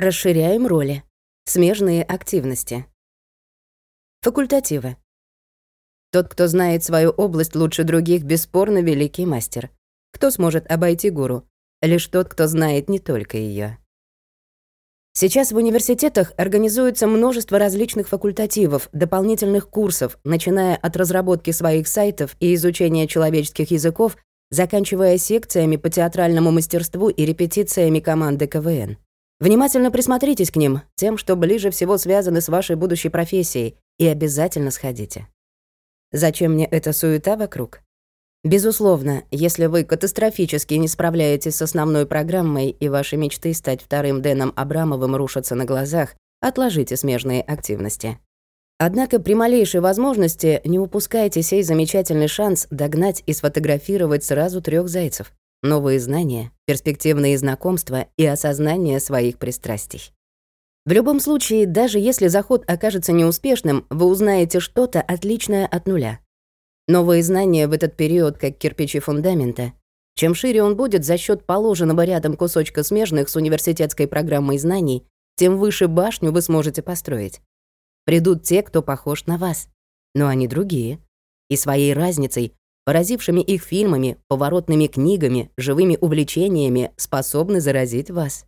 Расширяем роли. Смежные активности. Факультативы. Тот, кто знает свою область лучше других, бесспорно великий мастер. Кто сможет обойти гуру? Лишь тот, кто знает не только ее. Сейчас в университетах организуется множество различных факультативов, дополнительных курсов, начиная от разработки своих сайтов и изучения человеческих языков, заканчивая секциями по театральному мастерству и репетициями команды КВН. Внимательно присмотритесь к ним, тем, что ближе всего связаны с вашей будущей профессией, и обязательно сходите. Зачем мне эта суета вокруг? Безусловно, если вы катастрофически не справляетесь с основной программой и ваши мечты стать вторым Дэном Абрамовым рушатся на глазах, отложите смежные активности. Однако при малейшей возможности не упускайте сей замечательный шанс догнать и сфотографировать сразу трех зайцев. Новые знания, перспективные знакомства и осознание своих пристрастий. В любом случае, даже если заход окажется неуспешным, вы узнаете что-то отличное от нуля. Новые знания в этот период как кирпичи фундамента. Чем шире он будет за счет положенного рядом кусочка смежных с университетской программой знаний, тем выше башню вы сможете построить. Придут те, кто похож на вас, но они другие. И своей разницей, поразившими их фильмами, поворотными книгами, живыми увлечениями, способны заразить вас.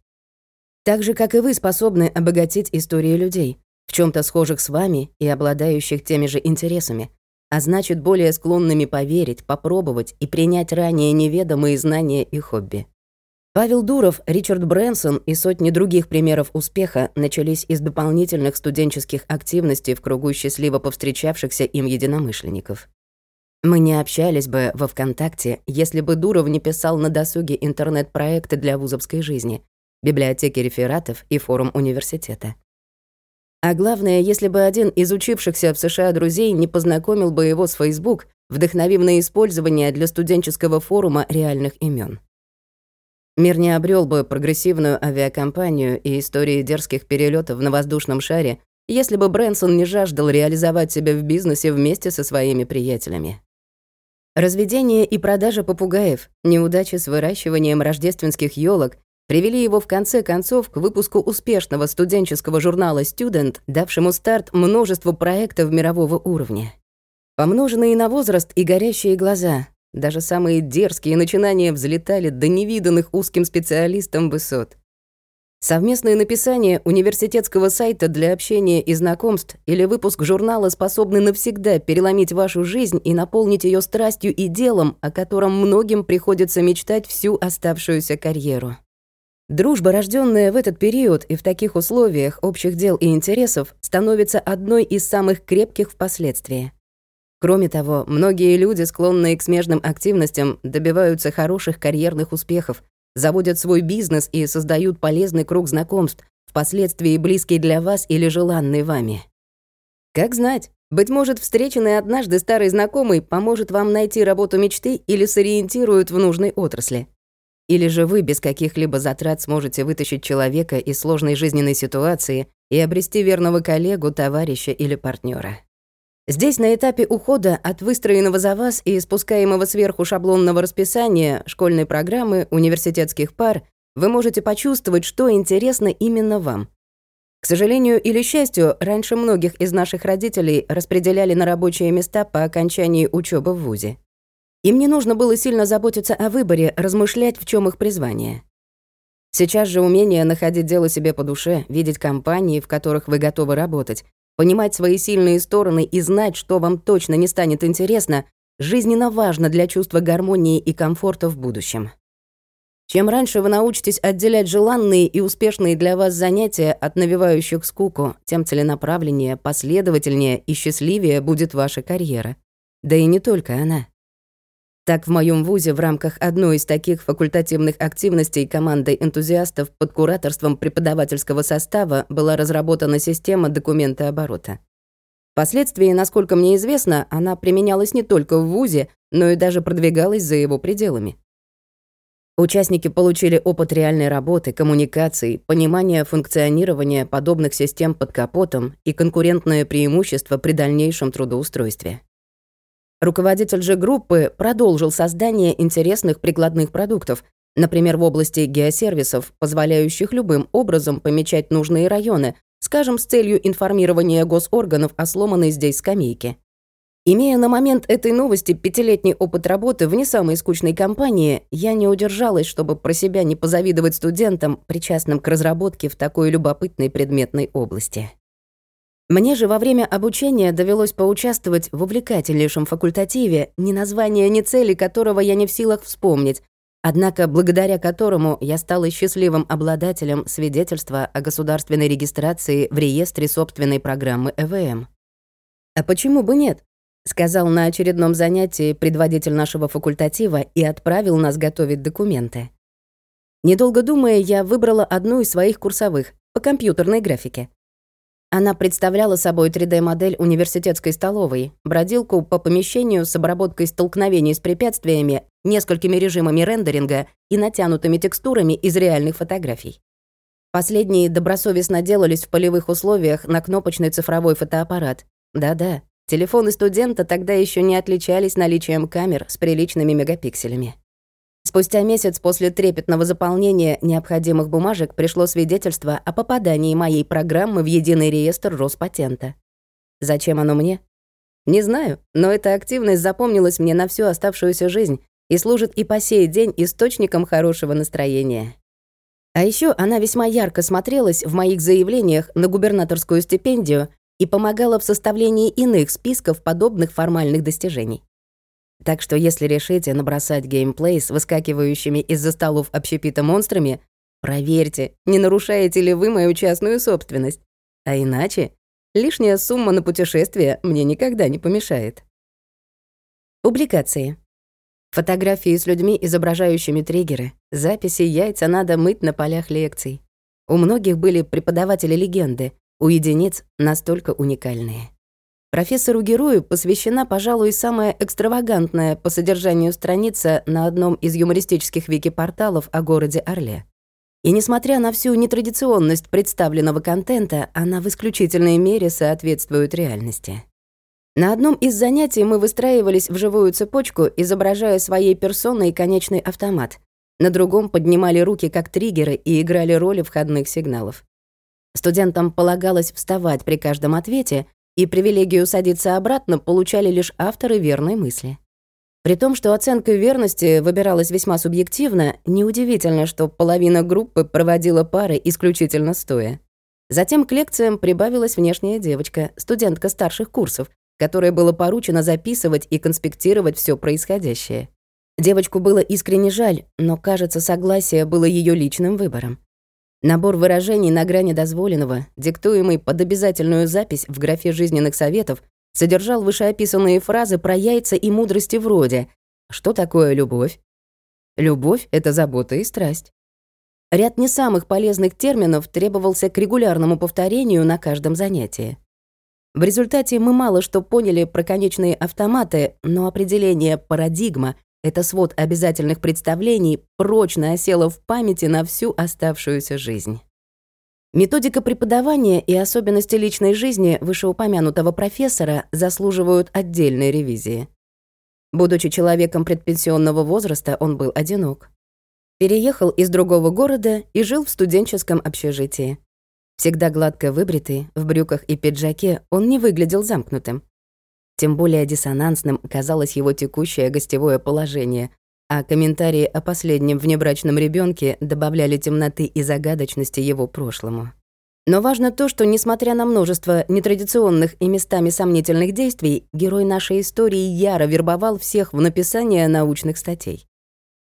Так же, как и вы способны обогатить истории людей, в чем то схожих с вами и обладающих теми же интересами, а значит, более склонными поверить, попробовать и принять ранее неведомые знания и хобби. Павел Дуров, Ричард Брэнсон и сотни других примеров успеха начались из дополнительных студенческих активностей в кругу счастливо повстречавшихся им единомышленников. Мы не общались бы во ВКонтакте, если бы Дуров не писал на досуге интернет-проекты для вузовской жизни, библиотеки рефератов и форум университета. А главное, если бы один из учившихся в США друзей не познакомил бы его с Facebook, вдохновив на использование для студенческого форума реальных имен. Мир не обрел бы прогрессивную авиакомпанию и истории дерзких перелетов на воздушном шаре, если бы Брэнсон не жаждал реализовать себя в бизнесе вместе со своими приятелями. Разведение и продажа попугаев, неудачи с выращиванием рождественских елок привели его в конце концов к выпуску успешного студенческого журнала Student, давшему старт множеству проектов мирового уровня. Помноженные на возраст и горящие глаза, даже самые дерзкие начинания взлетали до невиданных узким специалистам высот. Совместное написание университетского сайта для общения и знакомств или выпуск журнала способны навсегда переломить вашу жизнь и наполнить ее страстью и делом, о котором многим приходится мечтать всю оставшуюся карьеру. Дружба, рожденная в этот период и в таких условиях общих дел и интересов, становится одной из самых крепких впоследствии. Кроме того, многие люди, склонные к смежным активностям, добиваются хороших карьерных успехов, заводят свой бизнес и создают полезный круг знакомств, впоследствии близкий для вас или желанный вами. Как знать, быть может, встреченный однажды старый знакомый поможет вам найти работу мечты или сориентирует в нужной отрасли. Или же вы без каких-либо затрат сможете вытащить человека из сложной жизненной ситуации и обрести верного коллегу, товарища или партнера. Здесь на этапе ухода от выстроенного за вас и спускаемого сверху шаблонного расписания школьной программы, университетских пар, вы можете почувствовать, что интересно именно вам. К сожалению или счастью, раньше многих из наших родителей распределяли на рабочие места по окончании учебы в ВУЗе. Им не нужно было сильно заботиться о выборе, размышлять, в чем их призвание. Сейчас же умение находить дело себе по душе, видеть компании, в которых вы готовы работать, понимать свои сильные стороны и знать, что вам точно не станет интересно, жизненно важно для чувства гармонии и комфорта в будущем. Чем раньше вы научитесь отделять желанные и успешные для вас занятия от навевающих скуку, тем целенаправленнее, последовательнее и счастливее будет ваша карьера. Да и не только она. Так, в моем вузе в рамках одной из таких факультативных активностей командой энтузиастов под кураторством преподавательского состава была разработана система документа оборота. Впоследствии, насколько мне известно, она применялась не только в вузе, но и даже продвигалась за его пределами. Участники получили опыт реальной работы, коммуникаций, понимание функционирования подобных систем под капотом и конкурентное преимущество при дальнейшем трудоустройстве. Руководитель же группы продолжил создание интересных прикладных продуктов, Например, в области геосервисов, позволяющих любым образом помечать нужные районы, скажем, с целью информирования госорганов о сломанной здесь скамейке. Имея на момент этой новости пятилетний опыт работы в не самой скучной компании, я не удержалась, чтобы про себя не позавидовать студентам, причастным к разработке в такой любопытной предметной области. Мне же во время обучения довелось поучаствовать в увлекательнейшем факультативе, ни названия, ни цели которого я не в силах вспомнить, однако благодаря которому я стала счастливым обладателем свидетельства о государственной регистрации в реестре собственной программы ЭВМ. А почему бы нет? Сказал на очередном занятии предводитель нашего факультатива и отправил нас готовить документы. Недолго думая, я выбрала одну из своих курсовых по компьютерной графике. Она представляла собой 3D-модель университетской столовой, бродилку по помещению с обработкой столкновений с препятствиями, несколькими режимами рендеринга и натянутыми текстурами из реальных фотографий. Последние добросовестно делались в полевых условиях на кнопочный цифровой фотоаппарат. Да-да, Телефоны студента тогда еще не отличались наличием камер с приличными мегапикселями. Спустя месяц после трепетного заполнения необходимых бумажек пришло свидетельство о попадании моей программы в единый реестр Роспатента. Зачем оно мне? Не знаю, но эта активность запомнилась мне на всю оставшуюся жизнь и служит и по сей день источником хорошего настроения. А еще она весьма ярко смотрелась в моих заявлениях на губернаторскую стипендию и помогала в составлении иных списков подобных формальных достижений. Так что если решите набросать геймплей с выскакивающими из-за столов общепита монстрами, проверьте, не нарушаете ли вы мою частную собственность. А иначе лишняя сумма на путешествие мне никогда не помешает. Публикации. Фотографии с людьми, изображающими триггеры, записи яйца надо мыть на полях лекций. У многих были преподаватели легенды, у единиц настолько уникальные. Профессору-герою посвящена, пожалуй, самая экстравагантная по содержанию страница на одном из юмористических вики-порталов о городе Орле. И несмотря на всю нетрадиционность представленного контента, она в исключительной мере соответствует реальности. На одном из занятий мы выстраивались в живую цепочку, изображая своей персоной конечный автомат. На другом поднимали руки как триггеры и играли роли входных сигналов. Студентам полагалось вставать при каждом ответе, и привилегию садиться обратно получали лишь авторы верной мысли. При том, что оценка верности выбиралась весьма субъективно, неудивительно, что половина группы проводила пары исключительно стоя. Затем к лекциям прибавилась внешняя девочка, студентка старших курсов, которой было поручено записывать и конспектировать все происходящее. Девочку было искренне жаль, но, кажется, согласие было ее личным выбором. Набор выражений на грани дозволенного, диктуемый под обязательную запись в графе жизненных советов, содержал вышеописанные фразы про яйца и мудрости вроде «Что такое любовь?» «Любовь — это забота и страсть». Ряд не самых полезных терминов требовался к регулярному повторению на каждом занятии. В результате мы мало что поняли про конечные автоматы, но определение «парадигма» Это свод обязательных представлений прочно осело в памяти на всю оставшуюся жизнь. Методика преподавания и особенности личной жизни вышеупомянутого профессора заслуживают отдельной ревизии. Будучи человеком предпенсионного возраста, он был одинок. Переехал из другого города и жил в студенческом общежитии. Всегда гладко выбритый, в брюках и пиджаке, он не выглядел замкнутым. Тем более диссонансным казалось его текущее гостевое положение, а комментарии о последнем внебрачном ребенке добавляли темноты и загадочности его прошлому. Но важно то, что, несмотря на множество нетрадиционных и местами сомнительных действий, герой нашей истории яро вербовал всех в написание научных статей.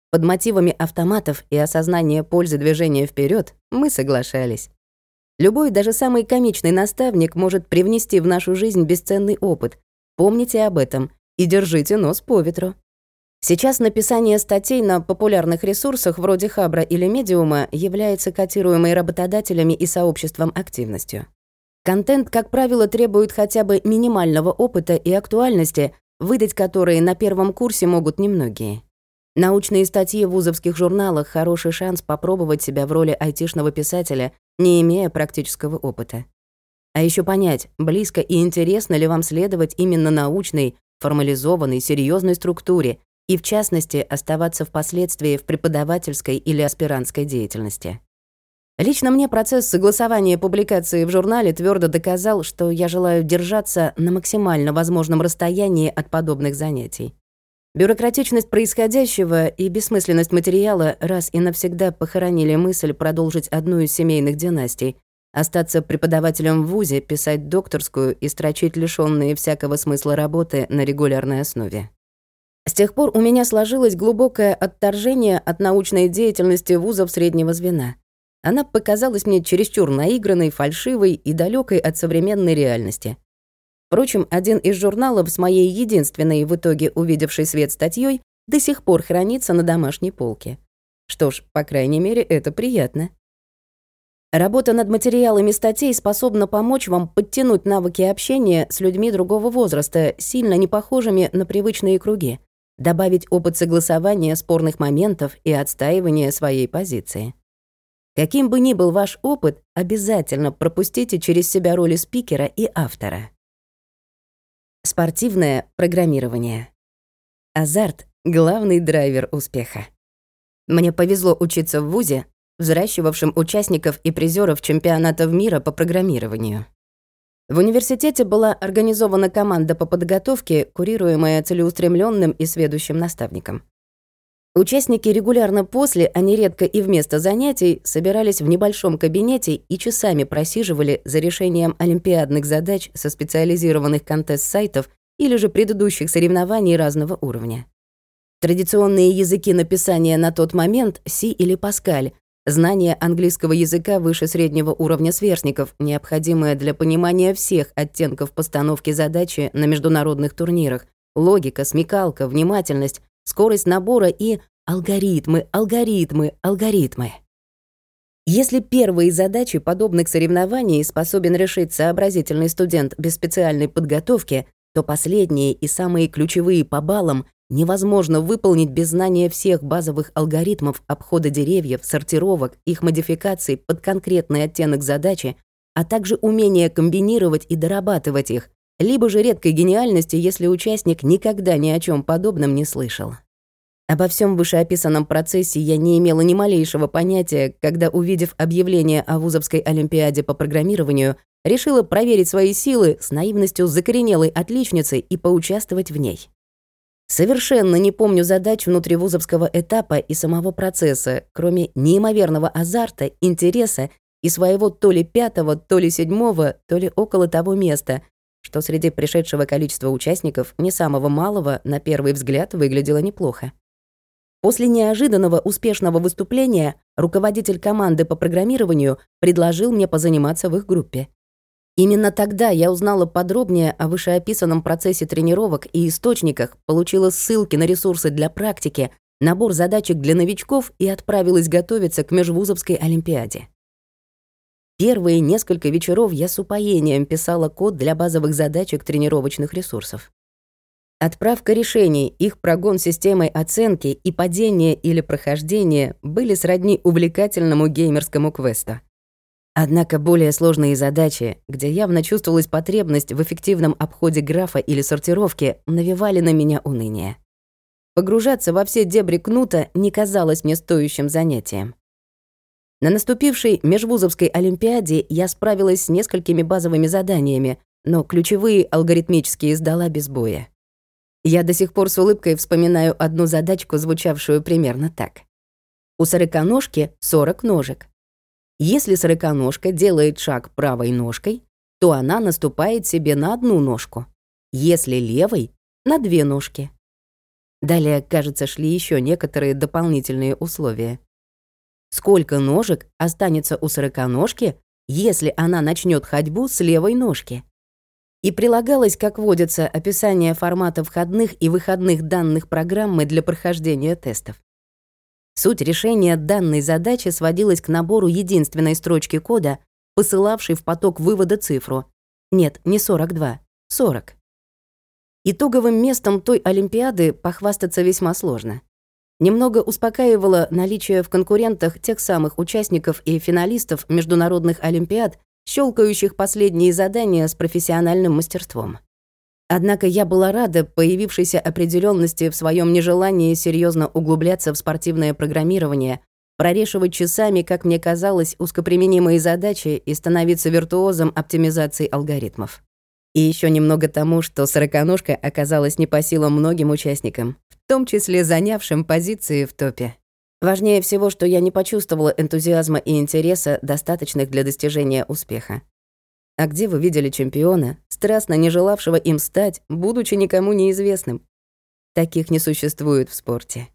Под мотивами автоматов и осознания пользы движения вперед мы соглашались. Любой, даже самый комичный наставник может привнести в нашу жизнь бесценный опыт, Помните об этом и держите нос по ветру. Сейчас написание статей на популярных ресурсах вроде Хабра или Медиума является котируемой работодателями и сообществом активностью. Контент, как правило, требует хотя бы минимального опыта и актуальности, выдать которые на первом курсе могут немногие. Научные статьи в вузовских журналах — хороший шанс попробовать себя в роли айтишного писателя, не имея практического опыта. А еще понять, близко и интересно ли вам следовать именно научной, формализованной, серьезной структуре, и, в частности, оставаться впоследствии в преподавательской или аспирантской деятельности. Лично мне процесс согласования публикации в журнале твердо доказал, что я желаю держаться на максимально возможном расстоянии от подобных занятий. Бюрократичность происходящего и бессмысленность материала раз и навсегда похоронили мысль продолжить одну из семейных династий, остаться преподавателем в ВУЗе, писать докторскую и строчить лишённые всякого смысла работы на регулярной основе. С тех пор у меня сложилось глубокое отторжение от научной деятельности вузов среднего звена. Она показалась мне чересчур наигранной, фальшивой и далекой от современной реальности. Впрочем, один из журналов с моей единственной в итоге увидевшей свет статьей до сих пор хранится на домашней полке. Что ж, по крайней мере, это приятно. Работа над материалами статей способна помочь вам подтянуть навыки общения с людьми другого возраста, сильно не похожими на привычные круги, добавить опыт согласования спорных моментов и отстаивания своей позиции. Каким бы ни был ваш опыт, обязательно пропустите через себя роли спикера и автора. Спортивное программирование. Азарт — главный драйвер успеха. Мне повезло учиться в ВУЗе, взращивавшим участников и призеров чемпионатов мира по программированию. В университете была организована команда по подготовке, курируемая целеустремленным и сведущим наставником. Участники регулярно после, а нередко и вместо занятий, собирались в небольшом кабинете и часами просиживали за решением олимпиадных задач со специализированных контест-сайтов или же предыдущих соревнований разного уровня. Традиционные языки написания на тот момент — Си или Паскаль, знание английского языка выше среднего уровня сверстников, необходимое для понимания всех оттенков постановки задачи на международных турнирах, логика, смекалка, внимательность, скорость набора и алгоритмы, алгоритмы, алгоритмы. Если первые задачи подобных соревнований способен решить сообразительный студент без специальной подготовки, то последние и самые ключевые по баллам невозможно выполнить без знания всех базовых алгоритмов обхода деревьев, сортировок, их модификаций под конкретный оттенок задачи, а также умения комбинировать и дорабатывать их, либо же редкой гениальности, если участник никогда ни о чем подобном не слышал. Обо всем вышеописанном процессе я не имела ни малейшего понятия, когда, увидев объявление о вузовской олимпиаде по программированию, решила проверить свои силы с наивностью закоренелой отличницы и поучаствовать в ней. Совершенно не помню задач внутривузовского этапа и самого процесса, кроме неимоверного азарта, интереса и своего то ли пятого, то ли седьмого, то ли около того места, что среди пришедшего количества участников не самого малого на первый взгляд выглядело неплохо. После неожиданного успешного выступления руководитель команды по программированию предложил мне позаниматься в их группе. Именно тогда я узнала подробнее о вышеописанном процессе тренировок и источниках, получила ссылки на ресурсы для практики, набор задачек для новичков и отправилась готовиться к межвузовской олимпиаде. Первые несколько вечеров я с упоением писала код для базовых задачек тренировочных ресурсов. Отправка решений, их прогон системой оценки и падение или прохождение были сродни увлекательному геймерскому квесту. Однако более сложные задачи, где явно чувствовалась потребность в эффективном обходе графа или сортировке, навевали на меня уныние. Погружаться во все дебри кнута не казалось мне стоящим занятием. На наступившей межвузовской олимпиаде я справилась с несколькими базовыми заданиями, но ключевые алгоритмические сдала без боя. Я до сих пор с улыбкой вспоминаю одну задачку, звучавшую примерно так. У сороконожки 40 ножек. Если сороконожка делает шаг правой ножкой, то она наступает себе на одну ножку. Если левой — на две ножки. Далее, кажется, шли еще некоторые дополнительные условия. Сколько ножек останется у сороконожки, если она начнет ходьбу с левой ножки? и прилагалось, как водится, описание формата входных и выходных данных программы для прохождения тестов. Суть решения данной задачи сводилась к набору единственной строчки кода, посылавшей в поток вывода цифру. Нет, не 42, 40. Итоговым местом той Олимпиады похвастаться весьма сложно. Немного успокаивало наличие в конкурентах тех самых участников и финалистов международных Олимпиад, щелкающих последние задания с профессиональным мастерством. Однако я была рада появившейся определенности в своем нежелании серьезно углубляться в спортивное программирование, прорешивать часами, как мне казалось, узкоприменимые задачи и становиться виртуозом оптимизации алгоритмов. И еще немного тому, что сороконожка оказалась не по силам многим участникам, в том числе занявшим позиции в топе. Важнее всего, что я не почувствовала энтузиазма и интереса, достаточных для достижения успеха. А где вы видели чемпиона, страстно не желавшего им стать, будучи никому неизвестным? Таких не существует в спорте.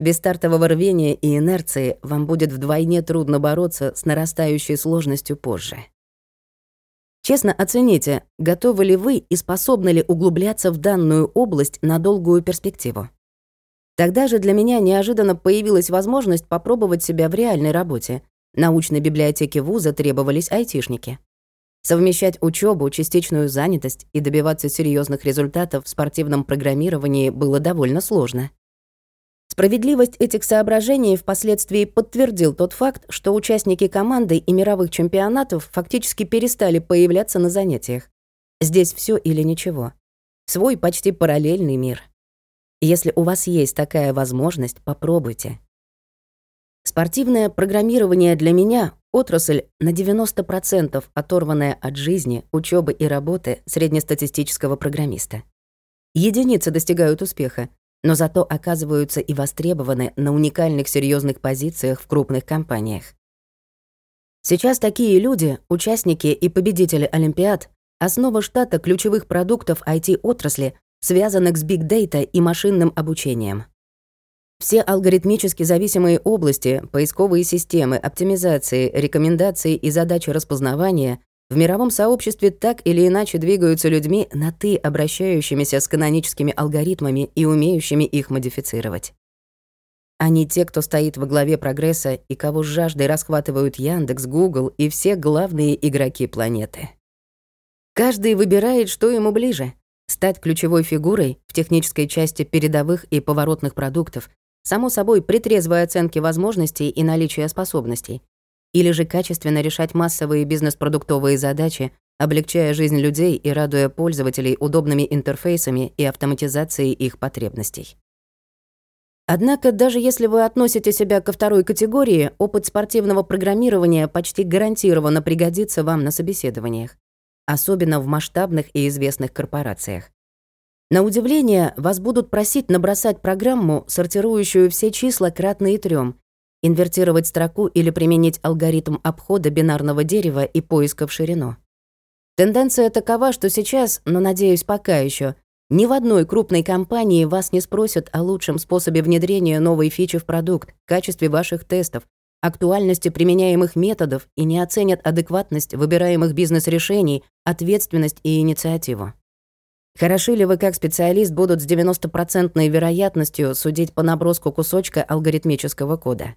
Без стартового рвения и инерции вам будет вдвойне трудно бороться с нарастающей сложностью позже. Честно оцените, готовы ли вы и способны ли углубляться в данную область на долгую перспективу. Тогда же для меня неожиданно появилась возможность попробовать себя в реальной работе. Научной библиотеке вуза требовались айтишники. Совмещать учебу, частичную занятость и добиваться серьезных результатов в спортивном программировании было довольно сложно. Справедливость этих соображений впоследствии подтвердил тот факт, что участники команды и мировых чемпионатов фактически перестали появляться на занятиях. Здесь все или ничего. Свой почти параллельный мир. Если у вас есть такая возможность, попробуйте. Спортивное программирование для меня Отрасль на 90% оторванная от жизни, учебы и работы среднестатистического программиста. Единицы достигают успеха, но зато оказываются и востребованы на уникальных серьезных позициях в крупных компаниях. Сейчас такие люди, участники и победители Олимпиад, основа штата ключевых продуктов IT-отрасли, связанных с биг-дейта и машинным обучением. Все алгоритмически зависимые области, поисковые системы, оптимизации, рекомендации и задачи распознавания в мировом сообществе так или иначе двигаются людьми на «ты», обращающимися с каноническими алгоритмами и умеющими их модифицировать. Они те, кто стоит во главе прогресса и кого с жаждой расхватывают Яндекс, Google и все главные игроки планеты. Каждый выбирает, что ему ближе — стать ключевой фигурой в технической части передовых и поворотных продуктов, Само собой, при трезвой оценке возможностей и наличия способностей. Или же качественно решать массовые бизнес-продуктовые задачи, облегчая жизнь людей и радуя пользователей удобными интерфейсами и автоматизацией их потребностей. Однако, даже если вы относите себя ко второй категории, опыт спортивного программирования почти гарантированно пригодится вам на собеседованиях, особенно в масштабных и известных корпорациях. На удивление, вас будут просить набросать программу, сортирующую все числа кратные трём, инвертировать строку или применить алгоритм обхода бинарного дерева и поиска в ширину. Тенденция такова, что сейчас, но, надеюсь, пока еще, ни в одной крупной компании вас не спросят о лучшем способе внедрения новой фичи в продукт, качестве ваших тестов, актуальности применяемых методов и не оценят адекватность выбираемых бизнес-решений, ответственность и инициативу. Хороши ли вы как специалист будут с 90% вероятностью судить по наброску кусочка алгоритмического кода?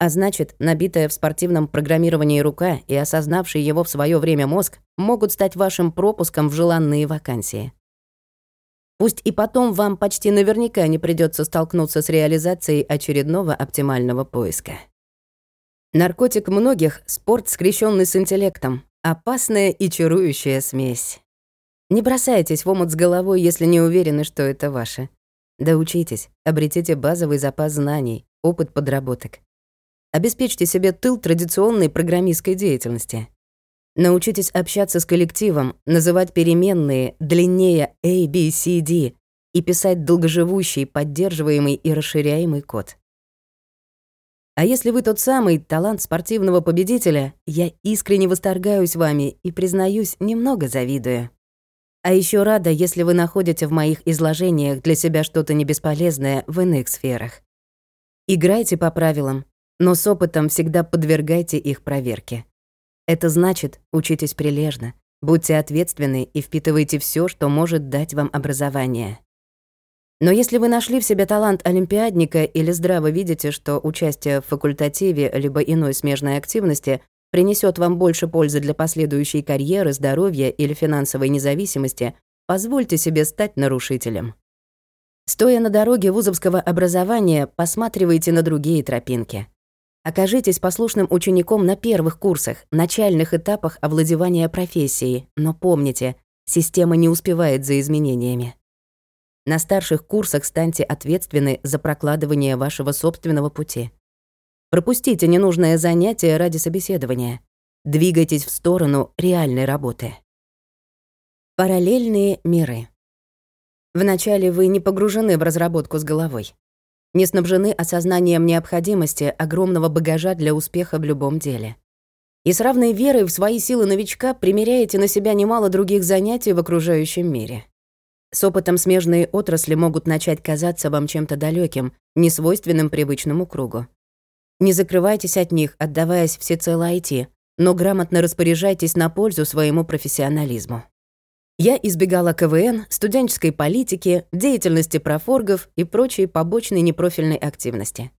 А значит, набитая в спортивном программировании рука и осознавший его в свое время мозг могут стать вашим пропуском в желанные вакансии. Пусть и потом вам почти наверняка не придется столкнуться с реализацией очередного оптимального поиска. Наркотик многих — спорт, скрещенный с интеллектом, опасная и чарующая смесь. Не бросайтесь в омут с головой, если не уверены, что это ваше. Да учитесь, обретите базовый запас знаний, опыт подработок. Обеспечьте себе тыл традиционной программистской деятельности. Научитесь общаться с коллективом, называть переменные длиннее A, B, C, D и писать долгоживущий, поддерживаемый и расширяемый код. А если вы тот самый талант спортивного победителя, я искренне восторгаюсь вами и, признаюсь, немного завидую. А еще рада, если вы находите в моих изложениях для себя что-то небесполезное в иных сферах. Играйте по правилам, но с опытом всегда подвергайте их проверке. Это значит, учитесь прилежно, будьте ответственны и впитывайте все, что может дать вам образование. Но если вы нашли в себе талант олимпиадника или здраво видите, что участие в факультативе либо иной смежной активности принесет вам больше пользы для последующей карьеры, здоровья или финансовой независимости, позвольте себе стать нарушителем. Стоя на дороге вузовского образования, посматривайте на другие тропинки. Окажитесь послушным учеником на первых курсах, начальных этапах овладевания профессией, но помните, Система не успевает за изменениями. На старших курсах станьте ответственны за прокладывание вашего собственного пути. Пропустите ненужное занятие ради собеседования. Двигайтесь в сторону реальной работы. Параллельные миры. Вначале вы не погружены в разработку с головой. Не снабжены осознанием необходимости огромного багажа для успеха в любом деле. И с равной верой в свои силы новичка примеряете на себя немало других занятий в окружающем мире. С опытом смежные отрасли могут начать казаться вам чем-то далеким, несвойственным привычному кругу. Не закрывайтесь от них, отдаваясь всецело IT, но грамотно распоряжайтесь на пользу своему профессионализму. Я избегала КВН, студенческой политики, деятельности профоргов и прочей побочной непрофильной активности.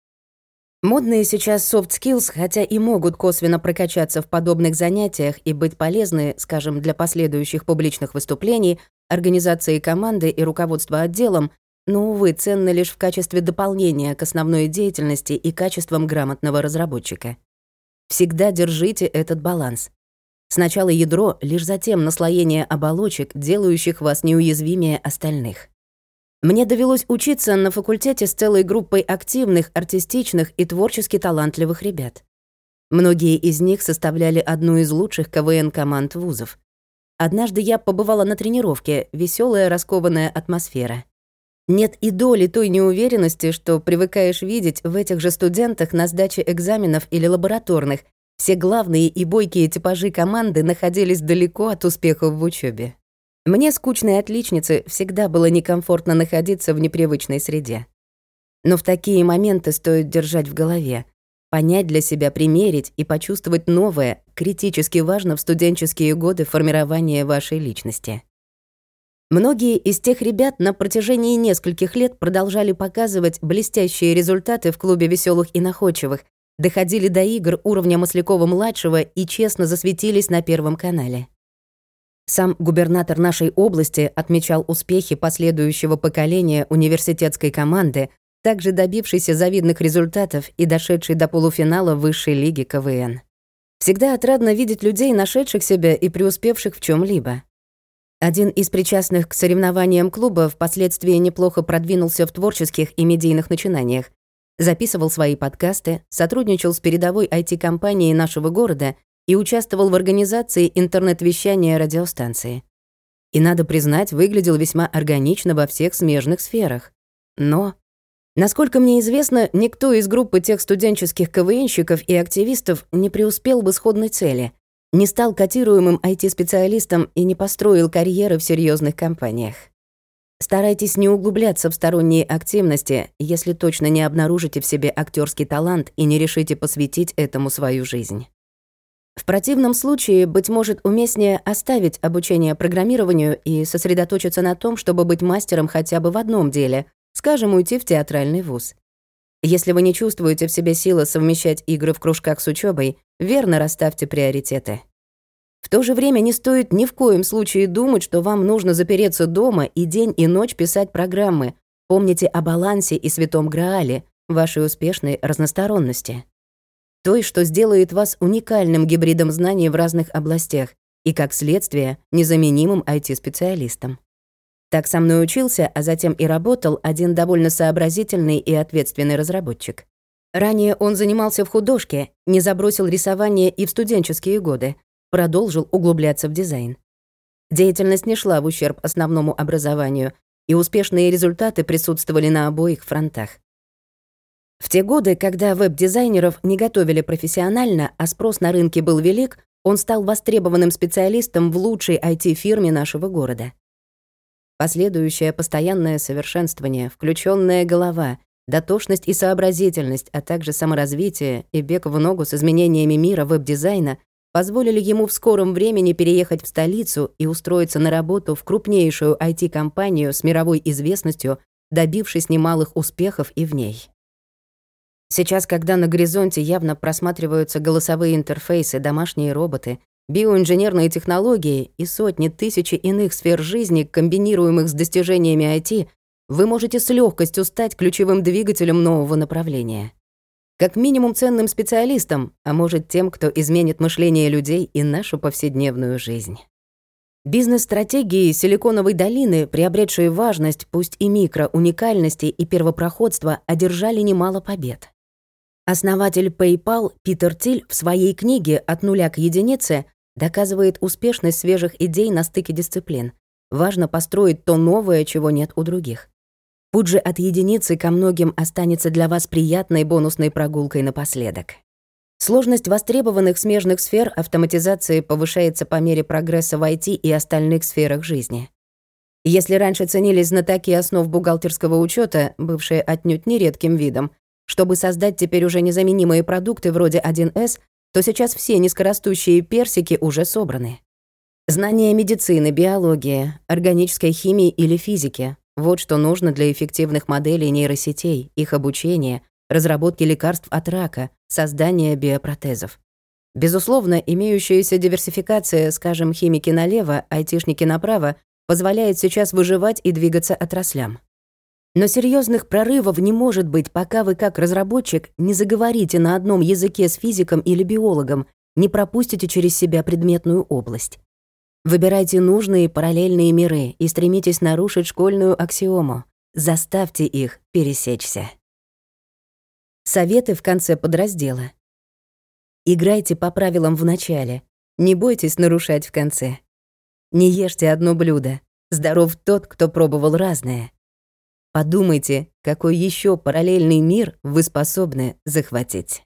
Модные сейчас soft skills, хотя и могут косвенно прокачаться в подобных занятиях и быть полезны, скажем, для последующих публичных выступлений, организации команды и руководства отделом, но, увы, ценны лишь в качестве дополнения к основной деятельности и качествам грамотного разработчика. Всегда держите этот баланс. Сначала ядро, лишь затем наслоение оболочек, делающих вас неуязвимее остальных. Мне довелось учиться на факультете с целой группой активных, артистичных и творчески талантливых ребят. Многие из них составляли одну из лучших КВН-команд вузов. Однажды я побывала на тренировке, веселая, раскованная атмосфера. Нет и доли той неуверенности, что привыкаешь видеть в этих же студентах на сдаче экзаменов или лабораторных. Все главные и бойкие типажи команды находились далеко от успехов в учебе. Мне, скучной отличнице, всегда было некомфортно находиться в непривычной среде. Но в такие моменты стоит держать в голове. Понять для себя, примерить и почувствовать новое критически важно в студенческие годы формирования вашей личности. Многие из тех ребят на протяжении нескольких лет продолжали показывать блестящие результаты в клубе веселых и находчивых, доходили до игр уровня Маслякова-младшего и честно засветились на Первом канале. Сам губернатор нашей области отмечал успехи последующего поколения университетской команды, также добившийся завидных результатов и дошедший до полуфинала высшей лиги КВН. Всегда отрадно видеть людей, нашедших себя и преуспевших в чем либо Один из причастных к соревнованиям клуба впоследствии неплохо продвинулся в творческих и медийных начинаниях, записывал свои подкасты, сотрудничал с передовой IT-компанией нашего города и участвовал в организации интернет-вещания радиостанции. И, надо признать, выглядел весьма органично во всех смежных сферах. Но Насколько мне известно, никто из группы тех студенческих КВНщиков и активистов не преуспел в исходной цели, не стал котируемым IT-специалистом и не построил карьеры в серьезных компаниях. Старайтесь не углубляться в сторонние активности, если точно не обнаружите в себе актерский талант и не решите посвятить этому свою жизнь. В противном случае, быть может, уместнее оставить обучение программированию и сосредоточиться на том, чтобы быть мастером хотя бы в одном деле, Скажем, уйти в театральный вуз. Если вы не чувствуете в себе силы совмещать игры в кружках с учебой, верно расставьте приоритеты. В то же время не стоит ни в коем случае думать, что вам нужно запереться дома и день и ночь писать программы. Помните о балансе и святом Граале, вашей успешной разносторонности. Той, что сделает вас уникальным гибридом знаний в разных областях и, как следствие, незаменимым IT-специалистом. Так со мной учился, а затем и работал один довольно сообразительный и ответственный разработчик. Ранее он занимался в художке, не забросил рисование и в студенческие годы, продолжил углубляться в дизайн. Деятельность не шла в ущерб основному образованию, и успешные результаты присутствовали на обоих фронтах. В те годы, когда веб-дизайнеров не готовили профессионально, а спрос на рынке был велик, он стал востребованным специалистом в лучшей IT-фирме нашего города. Последующее постоянное совершенствование, включенная голова, дотошность и сообразительность, а также саморазвитие и бег в ногу с изменениями мира веб-дизайна позволили ему в скором времени переехать в столицу и устроиться на работу в крупнейшую IT-компанию с мировой известностью, добившись немалых успехов и в ней. Сейчас, когда на горизонте явно просматриваются голосовые интерфейсы, домашние роботы, Биоинженерные технологии и сотни тысяч иных сфер жизни, комбинируемых с достижениями IT, вы можете с легкостью стать ключевым двигателем нового направления. Как минимум ценным специалистом, а может тем, кто изменит мышление людей и нашу повседневную жизнь. Бизнес-стратегии Силиконовой долины, приобретшие важность, пусть и микро, уникальности и первопроходства, одержали немало побед. Основатель PayPal Питер Тиль в своей книге «От нуля к единице» доказывает успешность свежих идей на стыке дисциплин. Важно построить то новое, чего нет у других. Путь же от единицы ко многим останется для вас приятной бонусной прогулкой напоследок. Сложность востребованных смежных сфер автоматизации повышается по мере прогресса в IT и остальных сферах жизни. Если раньше ценились знатоки основ бухгалтерского учета, бывшие отнюдь нередким видом, чтобы создать теперь уже незаменимые продукты вроде 1С, то сейчас все низкорастущие персики уже собраны. Знания медицины, биологии, органической химии или физики — вот что нужно для эффективных моделей нейросетей, их обучения, разработки лекарств от рака, создания биопротезов. Безусловно, имеющаяся диверсификация, скажем, химики налево, айтишники направо, позволяет сейчас выживать и двигаться отраслям. Но серьезных прорывов не может быть, пока вы как разработчик не заговорите на одном языке с физиком или биологом, не пропустите через себя предметную область. Выбирайте нужные параллельные миры и стремитесь нарушить школьную аксиому. Заставьте их пересечься. Советы в конце подраздела. Играйте по правилам в начале. Не бойтесь нарушать в конце. Не ешьте одно блюдо. Здоров тот, кто пробовал разное. Подумайте, какой еще параллельный мир вы способны захватить.